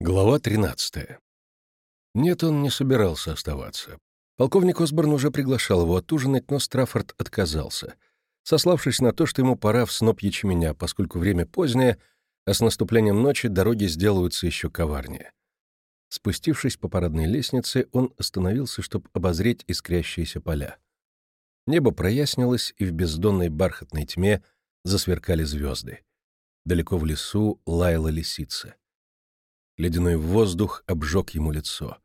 Глава 13. Нет, он не собирался оставаться. Полковник Осборн уже приглашал его отужинать, но Страффорд отказался, сославшись на то, что ему пора в сноп ячменя, поскольку время позднее, а с наступлением ночи дороги сделаются еще коварнее. Спустившись по парадной лестнице, он остановился, чтобы обозреть искрящиеся поля. Небо прояснилось, и в бездонной бархатной тьме засверкали звезды. Далеко в лесу лаяла лисица. Ледяной воздух обжег ему лицо.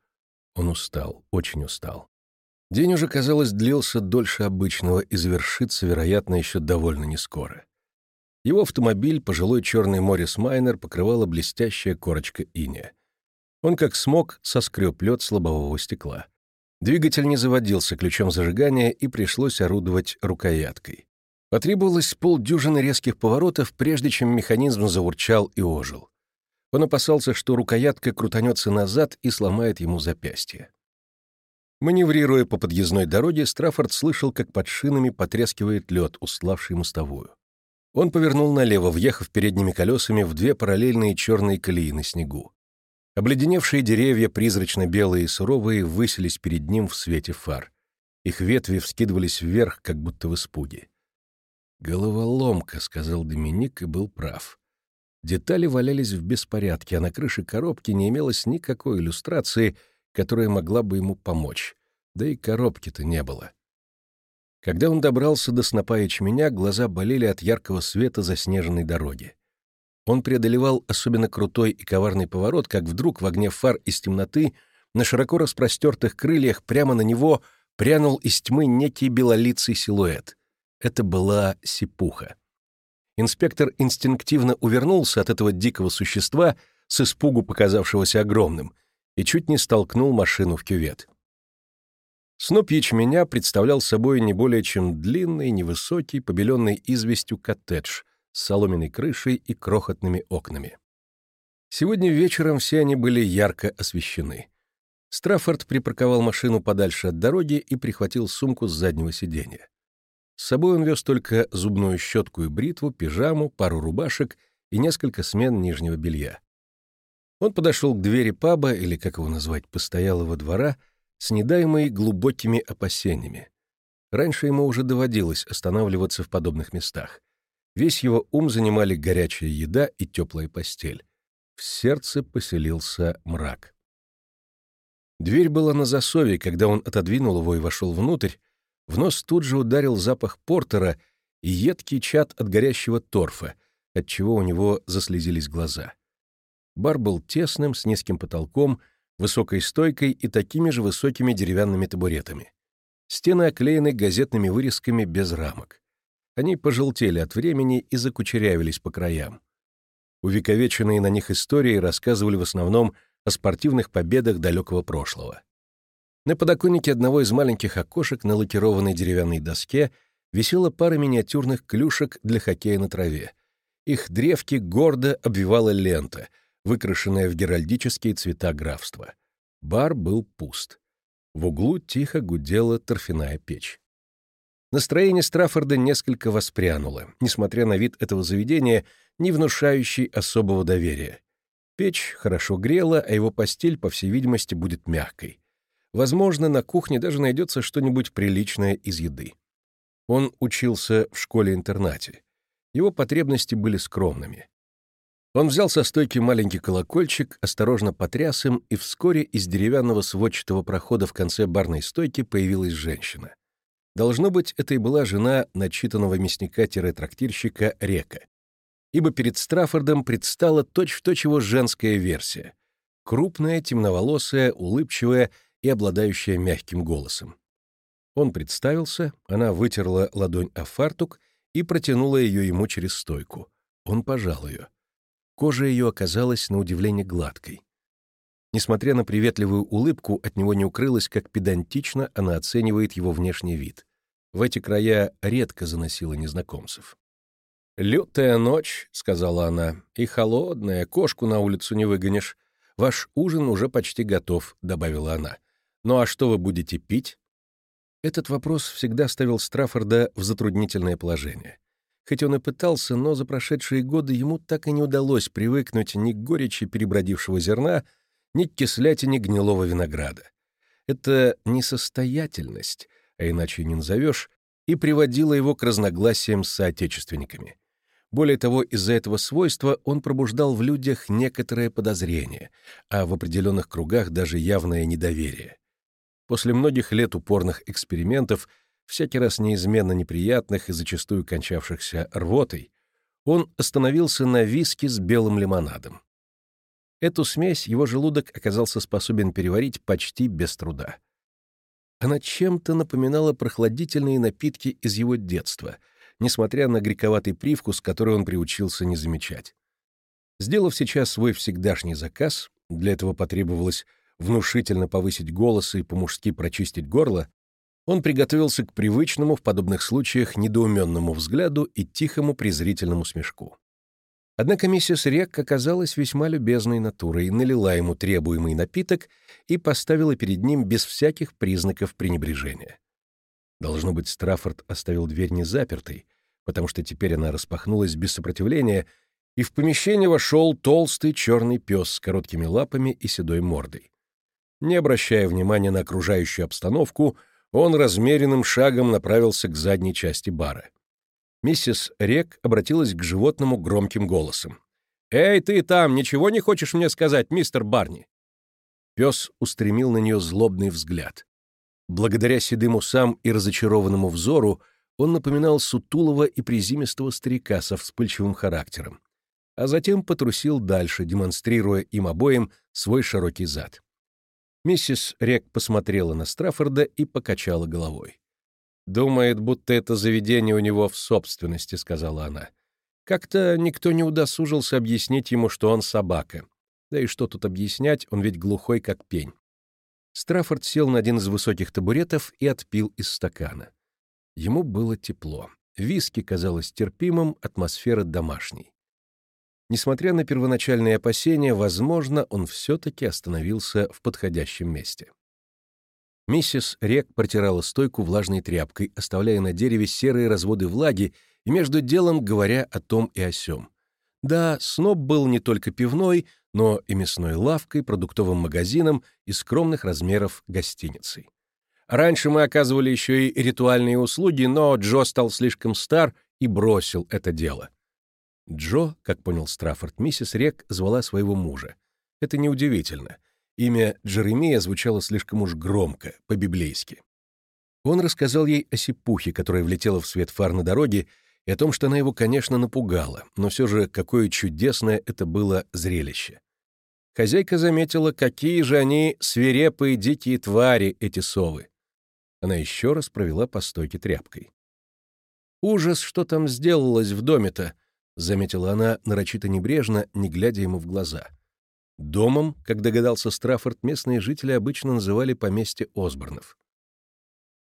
Он устал, очень устал. День уже, казалось, длился дольше обычного и завершится, вероятно, еще довольно нескоро. Его автомобиль, пожилой черный Моррис Майнер, покрывала блестящая корочка иния. Он, как смог, соскреб лед с лобового стекла. Двигатель не заводился ключом зажигания, и пришлось орудовать рукояткой. Потребовалось полдюжины резких поворотов, прежде чем механизм заурчал и ожил. Он опасался, что рукоятка крутанется назад и сломает ему запястье. Маневрируя по подъездной дороге, Страффорд слышал, как под шинами потрескивает лед, устлавший мостовую. Он повернул налево, въехав передними колесами в две параллельные черные колеи на снегу. Обледеневшие деревья, призрачно-белые и суровые, высились перед ним в свете фар. Их ветви вскидывались вверх, как будто в испуге. «Головоломка», — сказал Доминик и был прав. Детали валялись в беспорядке, а на крыше коробки не имелось никакой иллюстрации, которая могла бы ему помочь. Да и коробки-то не было. Когда он добрался до снопа ячменя, глаза болели от яркого света заснеженной дороги. Он преодолевал особенно крутой и коварный поворот, как вдруг в огне фар из темноты на широко распростертых крыльях прямо на него прянул из тьмы некий белолицый силуэт. Это была сипуха. Инспектор инстинктивно увернулся от этого дикого существа, с испугу показавшегося огромным, и чуть не столкнул машину в кювет. Сноп ячменя представлял собой не более чем длинный, невысокий, побеленный известью коттедж с соломенной крышей и крохотными окнами. Сегодня вечером все они были ярко освещены. Страффорд припарковал машину подальше от дороги и прихватил сумку с заднего сиденья. С собой он вез только зубную щетку и бритву, пижаму, пару рубашек и несколько смен нижнего белья. Он подошел к двери паба, или, как его назвать, постоялого двора, с недаемой глубокими опасениями. Раньше ему уже доводилось останавливаться в подобных местах. Весь его ум занимали горячая еда и теплая постель. В сердце поселился мрак. Дверь была на засове, когда он отодвинул его и вошел внутрь, в нос тут же ударил запах портера и едкий чад от горящего торфа, отчего у него заслезились глаза. Бар был тесным, с низким потолком, высокой стойкой и такими же высокими деревянными табуретами. Стены оклеены газетными вырезками без рамок. Они пожелтели от времени и закучерявились по краям. Увековеченные на них истории рассказывали в основном о спортивных победах далекого прошлого. На подоконнике одного из маленьких окошек на лакированной деревянной доске висела пара миниатюрных клюшек для хоккея на траве. Их древки гордо обвивала лента, выкрашенная в геральдические цвета графства. Бар был пуст. В углу тихо гудела торфяная печь. Настроение Страффорда несколько воспрянуло, несмотря на вид этого заведения, не внушающий особого доверия. Печь хорошо грела, а его постель, по всей видимости, будет мягкой. Возможно, на кухне даже найдется что-нибудь приличное из еды. Он учился в школе-интернате. Его потребности были скромными. Он взял со стойки маленький колокольчик, осторожно потряс им, и вскоре из деревянного сводчатого прохода в конце барной стойки появилась женщина. Должно быть, это и была жена начитанного мясника-трактирщика Река. Ибо перед Страффордом предстала точь-в-точь его женская версия. Крупная, темноволосая, улыбчивая и обладающая мягким голосом. Он представился, она вытерла ладонь о фартук и протянула ее ему через стойку. Он пожал ее. Кожа ее оказалась на удивление гладкой. Несмотря на приветливую улыбку, от него не укрылось, как педантично она оценивает его внешний вид. В эти края редко заносила незнакомцев. «Лютая ночь», — сказала она, — «и холодная, кошку на улицу не выгонишь. Ваш ужин уже почти готов», — добавила она. «Ну а что вы будете пить?» Этот вопрос всегда ставил Страффорда в затруднительное положение. Хоть он и пытался, но за прошедшие годы ему так и не удалось привыкнуть ни к горечи перебродившего зерна, ни к кислятине гнилого винограда. Это несостоятельность, а иначе не назовешь, и приводила его к разногласиям с соотечественниками. Более того, из-за этого свойства он пробуждал в людях некоторое подозрение, а в определенных кругах даже явное недоверие. После многих лет упорных экспериментов, всякий раз неизменно неприятных и зачастую кончавшихся рвотой, он остановился на виске с белым лимонадом. Эту смесь его желудок оказался способен переварить почти без труда. Она чем-то напоминала прохладительные напитки из его детства — несмотря на грековатый привкус, который он приучился не замечать. Сделав сейчас свой всегдашний заказ, для этого потребовалось внушительно повысить голос и по-мужски прочистить горло, он приготовился к привычному в подобных случаях недоуменному взгляду и тихому презрительному смешку. Однако миссис Рек оказалась весьма любезной натурой, налила ему требуемый напиток и поставила перед ним без всяких признаков пренебрежения. Должно быть, Страффорд оставил дверь незапертой, потому что теперь она распахнулась без сопротивления, и в помещение вошел толстый черный пес с короткими лапами и седой мордой. Не обращая внимания на окружающую обстановку, он размеренным шагом направился к задней части бара. Миссис Рек обратилась к животному громким голосом. «Эй, ты там, ничего не хочешь мне сказать, мистер Барни?» Пес устремил на нее злобный взгляд. Благодаря седым усам и разочарованному взору он напоминал сутулого и призимистого старика со вспыльчивым характером, а затем потрусил дальше, демонстрируя им обоим свой широкий зад. Миссис Рек посмотрела на Страффорда и покачала головой. «Думает, будто это заведение у него в собственности», — сказала она. Как-то никто не удосужился объяснить ему, что он собака. Да и что тут объяснять, он ведь глухой, как пень. Страффорд сел на один из высоких табуретов и отпил из стакана. Ему было тепло. Виски казалось терпимым, атмосфера домашней. Несмотря на первоначальные опасения, возможно, он все-таки остановился в подходящем месте. Миссис Рек протирала стойку влажной тряпкой, оставляя на дереве серые разводы влаги и между делом говоря о том и о сём. Да, сноб был не только пивной, но и мясной лавкой, продуктовым магазином и скромных размеров гостиницей. Раньше мы оказывали еще и ритуальные услуги, но Джо стал слишком стар и бросил это дело. Джо, как понял Страффорд, миссис Рек звала своего мужа. Это неудивительно. Имя Джеремия звучало слишком уж громко, по-библейски. Он рассказал ей о сипухе, которая влетела в свет фар на дороге и о том, что она его, конечно, напугала, но все же какое чудесное это было зрелище. Хозяйка заметила, какие же они свирепые дикие твари, эти совы. Она еще раз провела по стойке тряпкой. «Ужас, что там сделалось в доме-то», — заметила она нарочито небрежно, не глядя ему в глаза. Домом, как догадался Страффорд, местные жители обычно называли поместье Осборнов.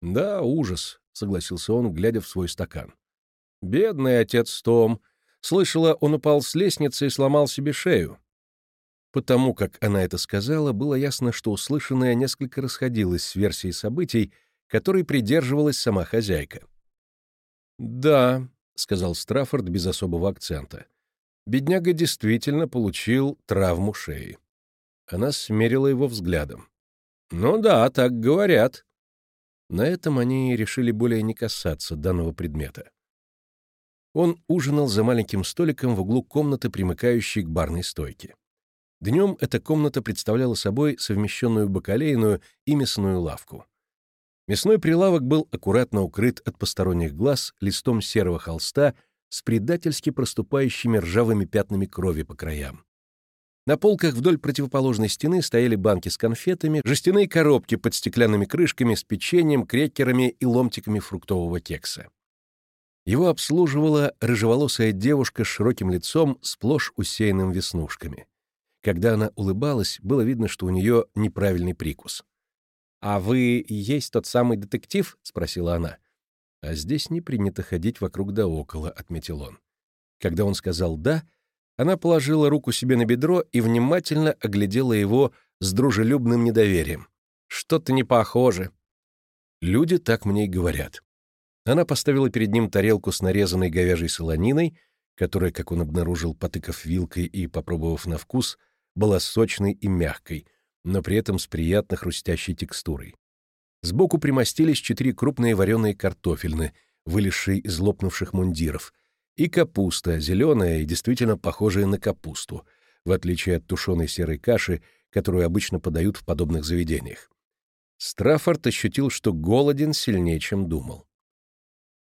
«Да, ужас», — согласился он, глядя в свой стакан. Бедный отец Том. Слышала, он упал с лестницы и сломал себе шею. Потому как она это сказала, было ясно, что услышанное несколько расходилось с версией событий, которой придерживалась сама хозяйка. «Да», — сказал Страффорд без особого акцента, — «бедняга действительно получил травму шеи». Она смерила его взглядом. «Ну да, так говорят». На этом они решили более не касаться данного предмета. Он ужинал за маленьким столиком в углу комнаты, примыкающей к барной стойке. Днем эта комната представляла собой совмещенную бакалейную и мясную лавку. Мясной прилавок был аккуратно укрыт от посторонних глаз листом серого холста с предательски проступающими ржавыми пятнами крови по краям. На полках вдоль противоположной стены стояли банки с конфетами, жестяные коробки под стеклянными крышками с печеньем, крекерами и ломтиками фруктового кекса. Его обслуживала рыжеволосая девушка с широким лицом, сплошь усеянным веснушками. Когда она улыбалась, было видно, что у нее неправильный прикус. «А вы есть тот самый детектив?» — спросила она. «А здесь не принято ходить вокруг да около», — отметил он. Когда он сказал «да», она положила руку себе на бедро и внимательно оглядела его с дружелюбным недоверием. «Что-то не похоже». Люди так мне и говорят. Она поставила перед ним тарелку с нарезанной говяжьей солониной, которая, как он обнаружил, потыкав вилкой и попробовав на вкус, была сочной и мягкой, но при этом с приятно хрустящей текстурой. Сбоку примостились четыре крупные вареные картофельны, вылезшие из лопнувших мундиров, и капуста, зеленая и действительно похожая на капусту, в отличие от тушеной серой каши, которую обычно подают в подобных заведениях. Страффорд ощутил, что голоден сильнее, чем думал.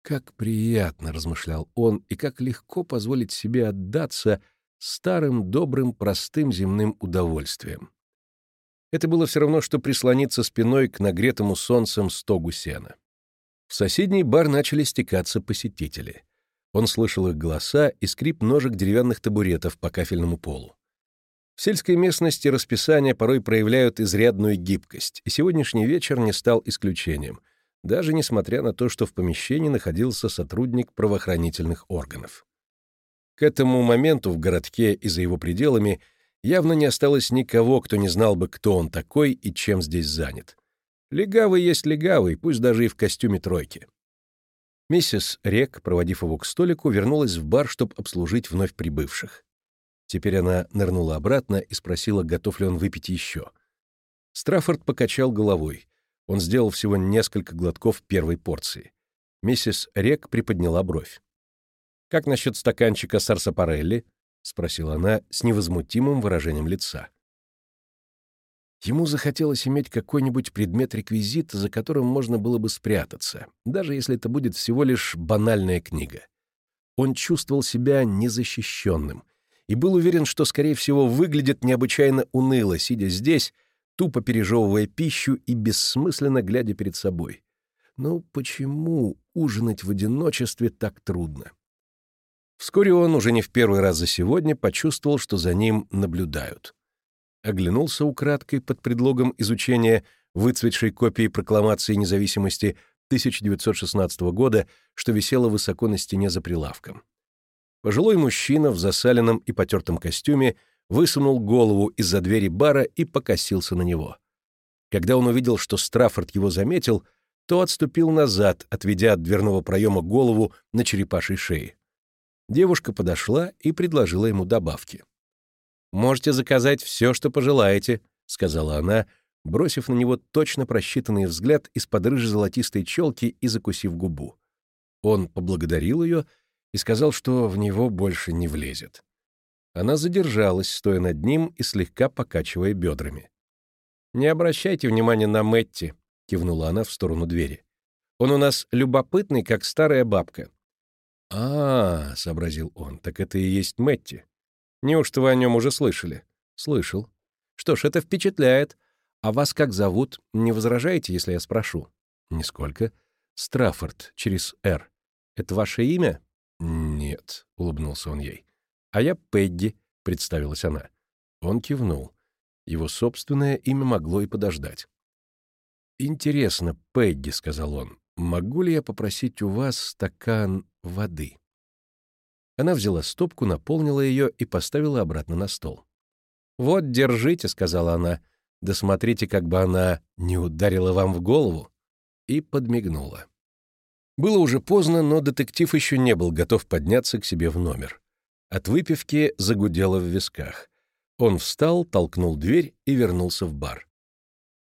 Как приятно, размышлял он, и как легко позволить себе отдаться старым, добрым, простым земным удовольствием. Это было все равно, что прислониться спиной к нагретому солнцем стогу сена. В соседний бар начали стекаться посетители. Он слышал их голоса и скрип ножек деревянных табуретов по кафельному полу. В сельской местности расписания порой проявляют изрядную гибкость, и сегодняшний вечер не стал исключением — даже несмотря на то, что в помещении находился сотрудник правоохранительных органов. К этому моменту в городке и за его пределами явно не осталось никого, кто не знал бы, кто он такой и чем здесь занят. Легавый есть легавый, пусть даже и в костюме тройки. Миссис Рек, проводив его к столику, вернулась в бар, чтобы обслужить вновь прибывших. Теперь она нырнула обратно и спросила, готов ли он выпить еще. Страффорд покачал головой. Он сделал всего несколько глотков первой порции. Миссис Рек приподняла бровь. «Как насчет стаканчика сарсапарелли?» — спросила она с невозмутимым выражением лица. Ему захотелось иметь какой-нибудь предмет реквизита, за которым можно было бы спрятаться, даже если это будет всего лишь банальная книга. Он чувствовал себя незащищенным и был уверен, что, скорее всего, выглядит необычайно уныло, сидя здесь, тупо пережевывая пищу и бессмысленно глядя перед собой. Ну почему ужинать в одиночестве так трудно? Вскоре он, уже не в первый раз за сегодня, почувствовал, что за ним наблюдают. Оглянулся украдкой под предлогом изучения выцветшей копии прокламации независимости 1916 года, что висело высоко на стене за прилавком. Пожилой мужчина в засаленном и потертом костюме высунул голову из-за двери бара и покосился на него. Когда он увидел, что Страффорд его заметил, то отступил назад, отведя от дверного проема голову на черепашей шее. Девушка подошла и предложила ему добавки. «Можете заказать все, что пожелаете», — сказала она, бросив на него точно просчитанный взгляд из-под рыжей золотистой челки и закусив губу. Он поблагодарил ее и сказал, что в него больше не влезет. Она задержалась, стоя над ним и слегка покачивая бедрами. «Не обращайте внимания на Мэтти», — кивнула она в сторону двери. «Он у нас любопытный, как старая бабка». «А, — сообразил он, — так это и есть Мэтти. Неужто вы о нем уже слышали?» «Слышал. Что ж, это впечатляет. А вас как зовут? Не возражаете, если я спрошу?» «Нисколько. Страффорд, через «Р». Это ваше имя?» «Нет», — улыбнулся он ей. «А я Пегги», — представилась она. Он кивнул. Его собственное имя могло и подождать. «Интересно, Пегги», — сказал он, — «могу ли я попросить у вас стакан воды?» Она взяла стопку, наполнила ее и поставила обратно на стол. «Вот, держите», — сказала она, — «да смотрите, как бы она не ударила вам в голову», и подмигнула. Было уже поздно, но детектив еще не был готов подняться к себе в номер. От выпивки загудело в висках. Он встал, толкнул дверь и вернулся в бар.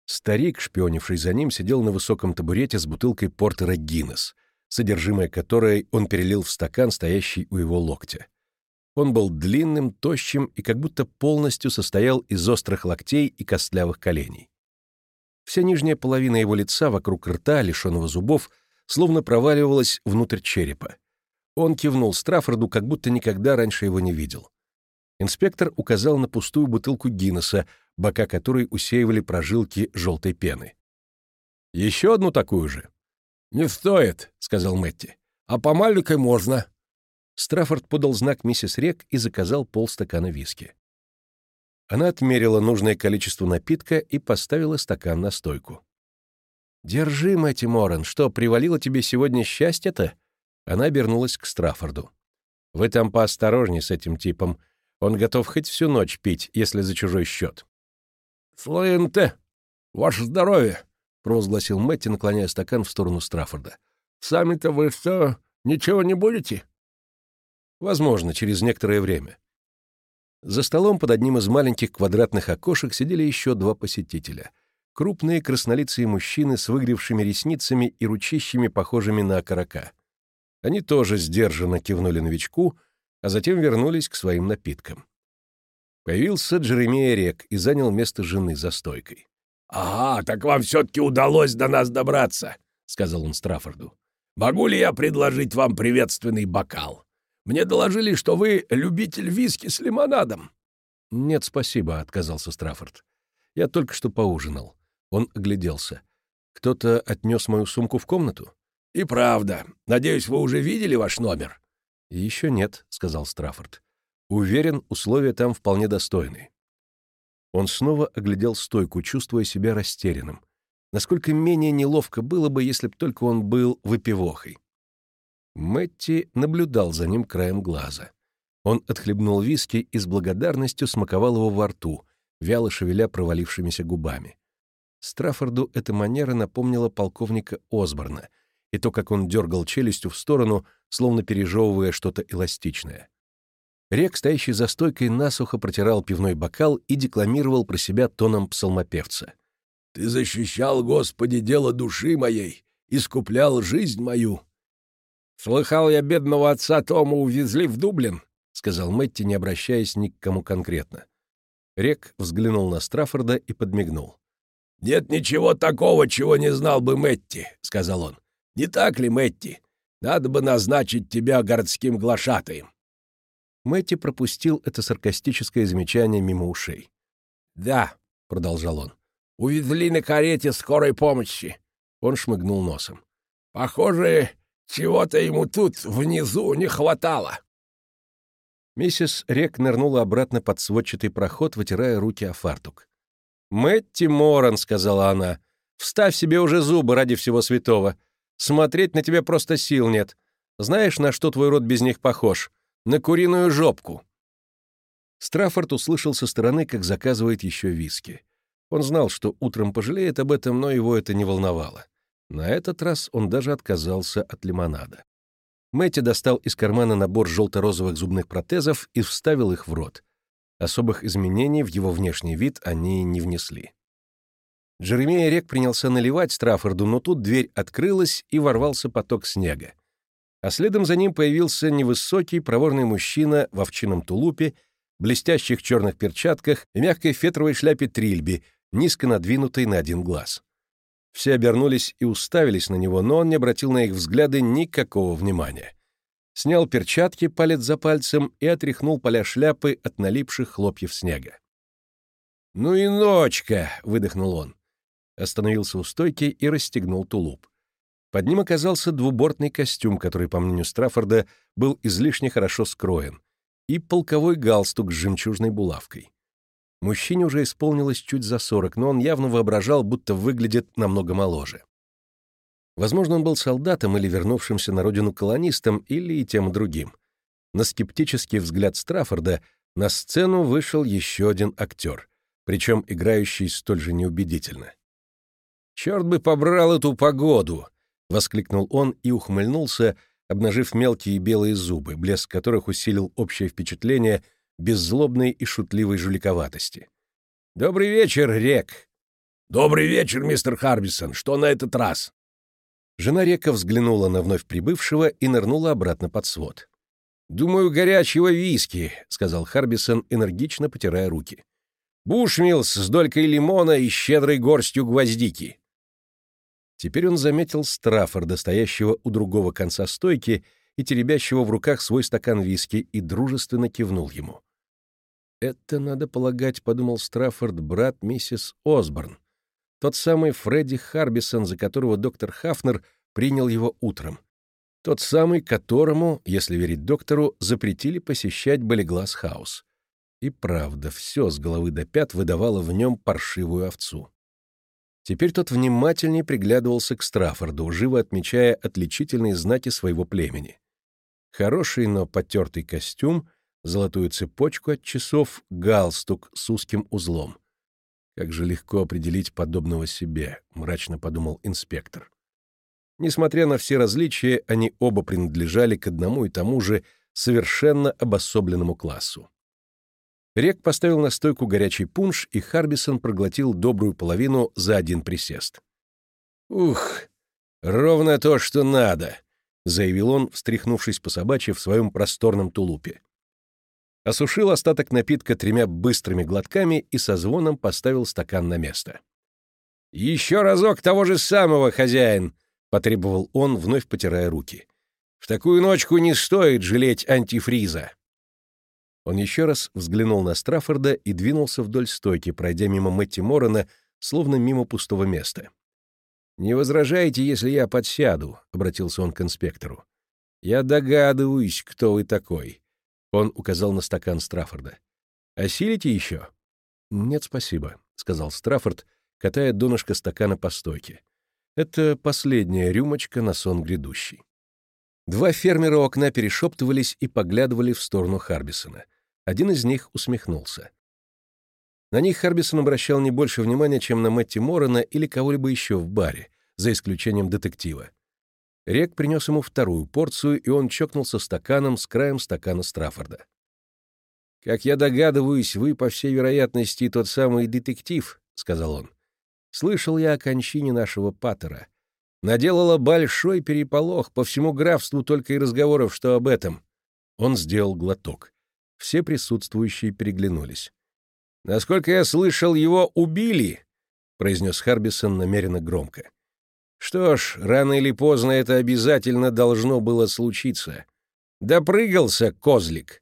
Старик, шпионивший за ним, сидел на высоком табурете с бутылкой портера «Гиннес», содержимое которой он перелил в стакан, стоящий у его локтя. Он был длинным, тощим и как будто полностью состоял из острых локтей и костлявых коленей. Вся нижняя половина его лица вокруг рта, лишенного зубов, словно проваливалась внутрь черепа. Он кивнул Страффорду, как будто никогда раньше его не видел. Инспектор указал на пустую бутылку Гиннесса, бока которой усеивали прожилки желтой пены. «Еще одну такую же?» «Не стоит», — сказал Мэтти. «А по маленькой можно». Страффорд подал знак миссис Рек и заказал полстакана виски. Она отмерила нужное количество напитка и поставила стакан на стойку. «Держи, Мэтти Моррен, что, привалило тебе сегодня счастье-то?» Она обернулась к Страффорду. «Вы там поосторожнее с этим типом. Он готов хоть всю ночь пить, если за чужой счет». «Слоенте! Ваше здоровье!» — провозгласил Мэтти, наклоняя стакан в сторону Страффорда. Сами-то вы что, ничего не будете?» «Возможно, через некоторое время». За столом под одним из маленьких квадратных окошек сидели еще два посетителя. Крупные краснолицые мужчины с выгревшими ресницами и ручищами, похожими на окорока. Они тоже сдержанно кивнули новичку, а затем вернулись к своим напиткам. Появился Джеремия Рек и занял место жены за стойкой. «Ага, так вам все-таки удалось до нас добраться», — сказал он Страффорду. «Могу ли я предложить вам приветственный бокал? Мне доложили, что вы любитель виски с лимонадом». «Нет, спасибо», — отказался Страффорд. «Я только что поужинал». Он огляделся. «Кто-то отнес мою сумку в комнату?» «И правда. Надеюсь, вы уже видели ваш номер?» «Еще нет», — сказал Страффорд. «Уверен, условия там вполне достойные». Он снова оглядел стойку, чувствуя себя растерянным. Насколько менее неловко было бы, если б только он был выпивохой. Мэтти наблюдал за ним краем глаза. Он отхлебнул виски и с благодарностью смаковал его во рту, вяло шевеля провалившимися губами. Страффорду эта манера напомнила полковника Осборна и то, как он дергал челюстью в сторону, словно пережевывая что-то эластичное. Рек, стоящий за стойкой, насухо протирал пивной бокал и декламировал про себя тоном псалмопевца. «Ты защищал, Господи, дело души моей, искуплял жизнь мою». «Слыхал я, бедного отца Тома увезли в Дублин», — сказал Мэтти, не обращаясь ни к кому конкретно. Рек взглянул на Страффорда и подмигнул. «Нет ничего такого, чего не знал бы Мэтти», — сказал он. «Не так ли, Мэтти? Надо бы назначить тебя городским глашатаем». Мэтти пропустил это саркастическое замечание мимо ушей. «Да», — продолжал он, — «увезли на карете скорой помощи». Он шмыгнул носом. «Похоже, чего-то ему тут внизу не хватало». Миссис Рек нырнула обратно под сводчатый проход, вытирая руки о фартук. «Мэтти Моран», — сказала она, — «вставь себе уже зубы ради всего святого. Смотреть на тебя просто сил нет. Знаешь, на что твой рот без них похож? На куриную жопку». Страффорд услышал со стороны, как заказывает еще виски. Он знал, что утром пожалеет об этом, но его это не волновало. На этот раз он даже отказался от лимонада. Мэтти достал из кармана набор желто-розовых зубных протезов и вставил их в рот. Особых изменений в его внешний вид они не внесли. Джеремия Рек принялся наливать Страффорду, но тут дверь открылась, и ворвался поток снега а следом за ним появился невысокий проворный мужчина в овчином тулупе, блестящих черных перчатках и мягкой фетровой шляпе трильби, низко надвинутой на один глаз. Все обернулись и уставились на него, но он не обратил на их взгляды никакого внимания. Снял перчатки палец за пальцем и отряхнул поля шляпы от налипших хлопьев снега. «Ну и ночка!» — выдохнул он. Остановился у стойки и расстегнул тулуп. Под ним оказался двубортный костюм, который, по мнению Страффорда, был излишне хорошо скроен, и полковой галстук с жемчужной булавкой. Мужчине уже исполнилось чуть за сорок, но он явно воображал, будто выглядит намного моложе. Возможно, он был солдатом или вернувшимся на родину колонистом, или и тем другим. На скептический взгляд Страффорда на сцену вышел еще один актер, причем играющий столь же неубедительно. «Черт бы побрал эту погоду!» воскликнул он и ухмыльнулся, обнажив мелкие белые зубы, блеск которых усилил общее впечатление беззлобной и шутливой жуликоватости. «Добрый вечер, Рек!» «Добрый вечер, мистер Харбисон! Что на этот раз?» Жена Река взглянула на вновь прибывшего и нырнула обратно под свод. «Думаю, горячего виски», — сказал Харбисон, энергично потирая руки. «Бушмилс с долькой лимона и щедрой горстью гвоздики». Теперь он заметил Страффорда, стоящего у другого конца стойки и теребящего в руках свой стакан виски, и дружественно кивнул ему. «Это, надо полагать, — подумал Страффорд, — брат миссис Осборн, тот самый Фредди Харбисон, за которого доктор Хафнер принял его утром, тот самый, которому, если верить доктору, запретили посещать Болеглас-хаус. И правда, все с головы до пят выдавало в нем паршивую овцу. Теперь тот внимательнее приглядывался к Страффорду, живо отмечая отличительные знаки своего племени. Хороший, но потертый костюм, золотую цепочку от часов, галстук с узким узлом. «Как же легко определить подобного себе», — мрачно подумал инспектор. Несмотря на все различия, они оба принадлежали к одному и тому же совершенно обособленному классу. Рек поставил на стойку горячий пунш, и Харбисон проглотил добрую половину за один присест. «Ух, ровно то, что надо», — заявил он, встряхнувшись по собачьи в своем просторном тулупе. Осушил остаток напитка тремя быстрыми глотками и со звоном поставил стакан на место. «Еще разок того же самого, хозяин!» — потребовал он, вновь потирая руки. «В такую ночку не стоит жалеть антифриза!» Он еще раз взглянул на Страффорда и двинулся вдоль стойки, пройдя мимо Мэтти Моррена, словно мимо пустого места. «Не возражаете, если я подсяду?» — обратился он к инспектору. «Я догадываюсь, кто вы такой». Он указал на стакан Страффорда. «Осилите еще?» «Нет, спасибо», — сказал Страффорд, катая донышко стакана по стойке. «Это последняя рюмочка на сон грядущий». Два фермера у окна перешептывались и поглядывали в сторону Харбисона. Один из них усмехнулся. На них Харбисон обращал не больше внимания, чем на Мэтти Моррена или кого-либо еще в баре, за исключением детектива. Рек принес ему вторую порцию, и он чокнулся стаканом с краем стакана Страффорда. «Как я догадываюсь, вы, по всей вероятности, тот самый детектив», — сказал он. «Слышал я о кончине нашего патера. Наделала большой переполох, по всему графству только и разговоров, что об этом». Он сделал глоток. Все присутствующие переглянулись. «Насколько я слышал, его убили», — произнес Харбисон намеренно громко. «Что ж, рано или поздно это обязательно должно было случиться. Допрыгался, козлик.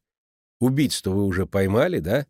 Убийц-то вы уже поймали, да?»